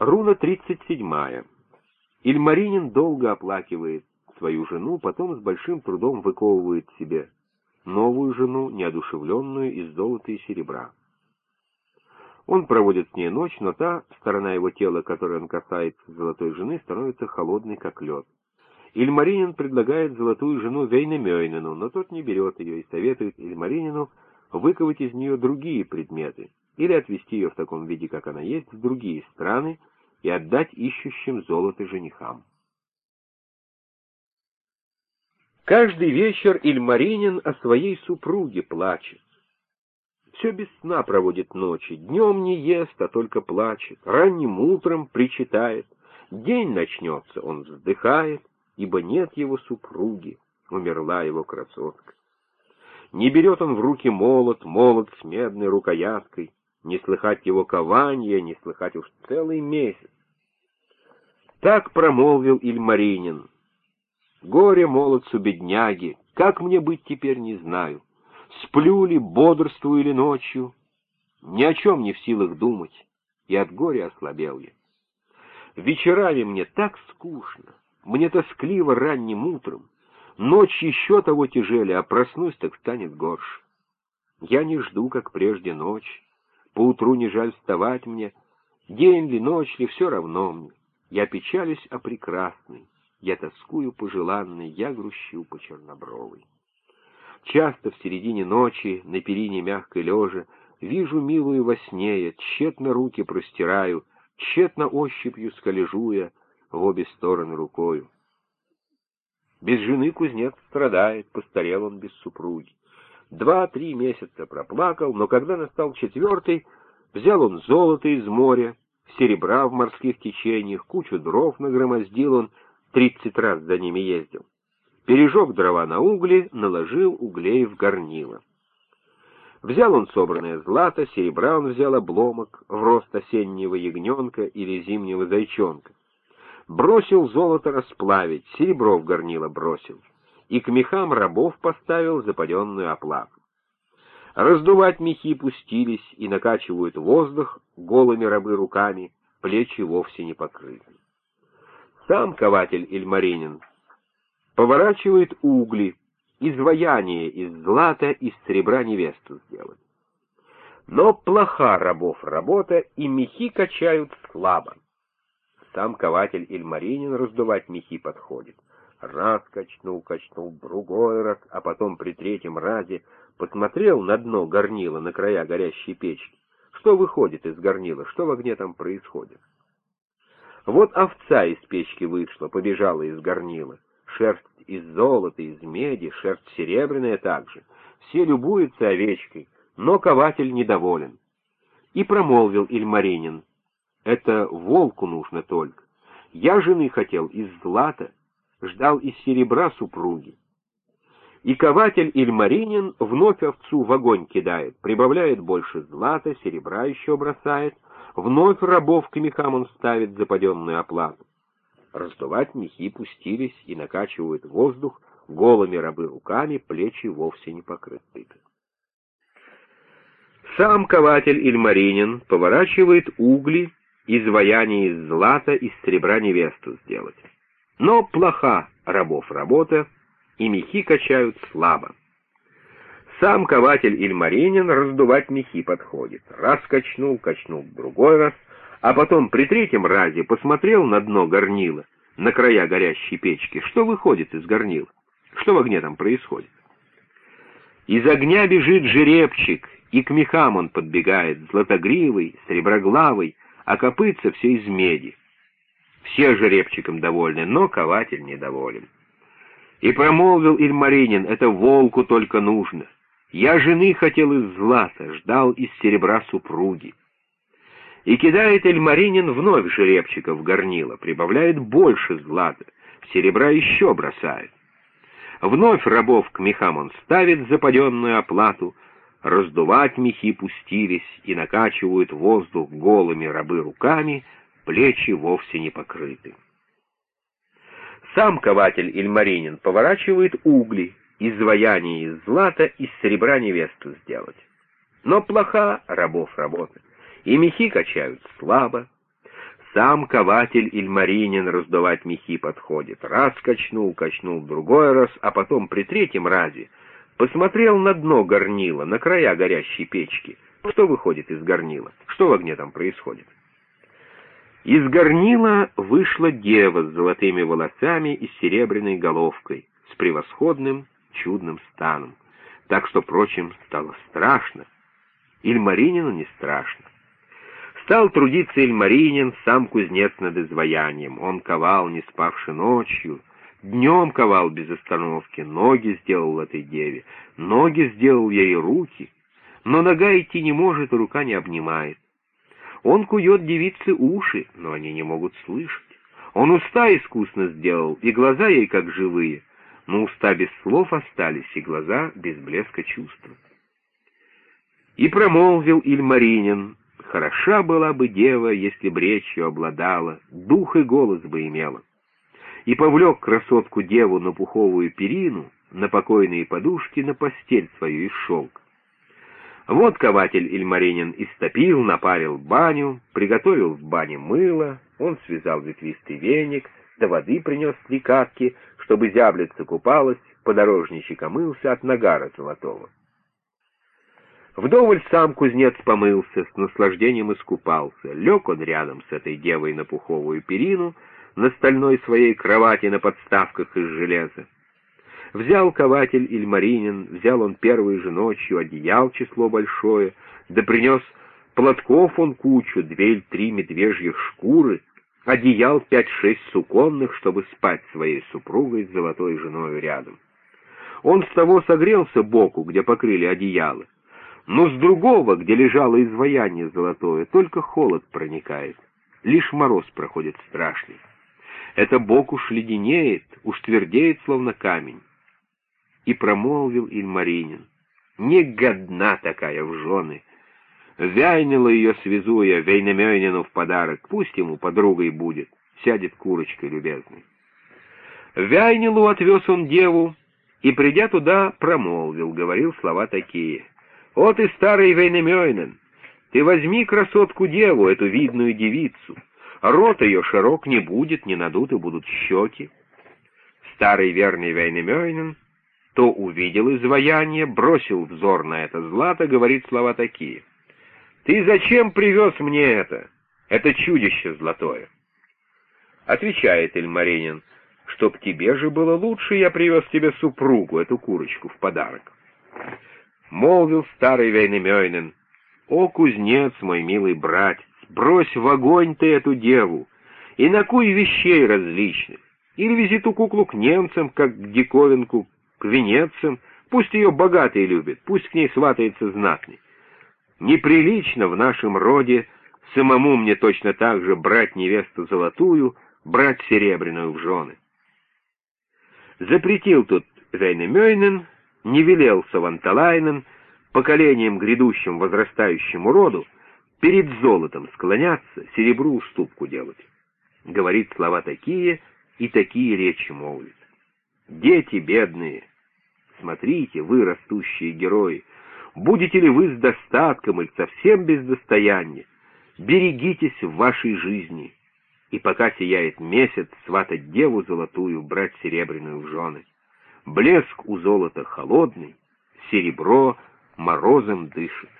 Руна 37. Ильмаринин долго оплакивает свою жену, потом с большим трудом выковывает себе новую жену, неодушевленную из золота и серебра. Он проводит с ней ночь, но та сторона его тела, которой он касается золотой жены, становится холодной, как лед. Ильмаринин предлагает золотую жену Вейнемёйнену, но тот не берет ее и советует Ильмаринину выковать из нее другие предметы или отвезти ее в таком виде, как она есть, в другие страны, и отдать ищущим золото женихам. Каждый вечер Ильмаринин о своей супруге плачет. Все без сна проводит ночи, днем не ест, а только плачет, ранним утром причитает. День начнется, он вздыхает, ибо нет его супруги, умерла его красотка. Не берет он в руки молот, молот с медной рукояткой, не слыхать его кования, не слыхать уж целый месяц. Так промолвил Ильмаринин. Горе молодцу бедняги, как мне быть теперь не знаю. Сплю ли, бодрствую ли ночью, ни о чем не в силах думать, и от горя ослабел я. Вечерами мне так скучно, мне тоскливо ранним утром, ночь еще того тяжелее, а проснусь, так станет горше. Я не жду, как прежде ночь, поутру не жаль вставать мне, день ли, ночь ли, все равно мне. Я печалюсь о прекрасной, я тоскую по желанной, я грущу по чернобровой. Часто в середине ночи, на перине мягкой лежа, вижу милую во сне, я тщетно руки простираю, тщетно ощупью скольжуя в обе стороны рукою. Без жены кузнец страдает, постарел он без супруги. Два-три месяца проплакал, но когда настал четвертый, взял он золото из моря, серебра в морских течениях, кучу дров нагромоздил он, тридцать раз за ними ездил. Пережег дрова на угли, наложил углей в горнило. Взял он собранное злато, серебра он взял обломок, в рост осеннего ягненка или зимнего зайчонка. Бросил золото расплавить, серебро в горнило бросил, и к мехам рабов поставил западенную оплату. Раздувать мехи пустились и накачивают воздух голыми рабы руками, плечи вовсе не покрыты. Сам кователь Ильмаринин поворачивает угли, изваяние из злата, из серебра невесту сделать. Но плоха рабов работа, и мехи качают слабо. Сам кователь Ильмаринин раздувать мехи подходит. Раз качнул, качнул, другой раз, а потом при третьем разе посмотрел на дно горнила, на края горящей печки. Что выходит из горнила, что в огне там происходит? Вот овца из печки вышла, побежала из горнила. Шерсть из золота, из меди, шерсть серебряная также. Все любуются овечкой, но кователь недоволен. И промолвил Ильмаринин, это волку нужно только. Я жены хотел из злата, ждал из серебра супруги. И кователь Ильмаринин вновь овцу в огонь кидает, прибавляет больше злата, серебра еще бросает, вновь рабов к мехам он ставит западенную оплату. Раздувать мехи пустились и накачивают воздух, голыми рабы руками, плечи вовсе не покрыты. Сам кователь Ильмаринин поворачивает угли, изваяние из злата, из серебра невесту сделать. Но плоха рабов работа, и мехи качают слабо. Сам кователь Ильмаринин раздувать мехи подходит. Раз качнул, качнул другой раз, а потом при третьем разе посмотрел на дно горнила, на края горящей печки, что выходит из горнила, что в огне там происходит. Из огня бежит жеребчик, и к мехам он подбегает, златогривый, среброглавый, а копытца все из меди. Все жеребчиком довольны, но кователь недоволен. И промолвил Ильмаринин, это волку только нужно. Я жены хотел из злата, ждал из серебра супруги. И кидает Эльмаринин вновь жеребчика в горнило, прибавляет больше злата, серебра еще бросает. Вновь рабов к мехам он ставит западенную оплату, раздувать мехи пустились и накачивают воздух голыми рабы руками, плечи вовсе не покрыты. Сам кователь Ильмаринин поворачивает угли, изваяние из злата, из серебра невесту сделать. Но плоха рабов работа, и мехи качают слабо. Сам кователь Ильмаринин раздувать мехи подходит. Раз качнул, качнул другой раз, а потом при третьем разе посмотрел на дно горнила, на края горящей печки. Что выходит из горнила? Что в огне там происходит? Из горнила вышла дева с золотыми волосами и серебряной головкой, с превосходным чудным станом. Так что, прочим, стало страшно. Ильмаринину не страшно. Стал трудиться Ильмаринин, сам кузнец над изваянием. Он ковал, не спавши ночью, днем ковал без остановки, ноги сделал этой деве, ноги сделал ей руки, но нога идти не может, и рука не обнимает. Он кует девице уши, но они не могут слышать. Он уста искусно сделал, и глаза ей как живые, но уста без слов остались, и глаза без блеска чувства. И промолвил Ильмаринин, Хороша была бы дева, если б речью обладала, дух и голос бы имела. И повлек красотку деву на пуховую перину, на покойные подушки, на постель свою из шелк. Вот кователь Ильмаринин истопил, напарил баню, приготовил в бане мыло, он связал ветвистый веник, до воды принес три катки, чтобы зяблица купалась, подорожничек омылся от нагара золотого. Вдоволь сам кузнец помылся, с наслаждением искупался. Лег он рядом с этой девой на пуховую перину, на стальной своей кровати на подставках из железа. Взял кователь Ильмаринин, взял он первой же ночью одеял число большое, да принес платков он кучу, две или три медвежьих шкуры, одеял пять-шесть суконных, чтобы спать своей супругой с золотой женой рядом. Он с того согрелся боку, где покрыли одеяло, но с другого, где лежало изваяние золотое, только холод проникает, лишь мороз проходит страшный. Это бок уж леденеет, уж твердеет, словно камень. И промолвил Ильмаринин, не годна такая в жены. Вяйнила ее связуя, Вейнамёйнину в подарок, пусть ему подругой будет, сядет курочкой любезной. Вяйнилу отвез он деву, и, придя туда, промолвил, говорил слова такие — вот и старый Вейнемёйнен, ты возьми красотку-деву, эту видную девицу. Рот ее широк не будет, не надуты будут щеки. Старый верный Вейнемёйнен то увидел изваяние, бросил взор на это злато, говорит слова такие. «Ты зачем привез мне это? Это чудище золотое!» Отвечает Эльмаринин, «Чтоб тебе же было лучше, я привез тебе супругу, эту курочку, в подарок». Молвил старый Вейнемёйнен, «О, кузнец мой милый братец, брось в огонь ты эту деву, и накуй вещей различных, или вези ту куклу к немцам, как к диковинку, к венецам, пусть ее богатые любят, пусть к ней сватается знатный. Неприлично в нашем роде самому мне точно так же брать невесту золотую, брать серебряную в жены. Запретил тут Вейнемёйнен, не велел Саванталайнен поколением грядущим возрастающему роду перед золотом склоняться, серебру уступку делать. Говорит слова такие и такие речи молвит. Дети бедные, смотрите, вы, растущие герои, будете ли вы с достатком или совсем без достояния, берегитесь в вашей жизни, и пока сияет месяц, сватать деву золотую, брать серебряную в жены. Блеск у золота холодный, серебро морозом дышит.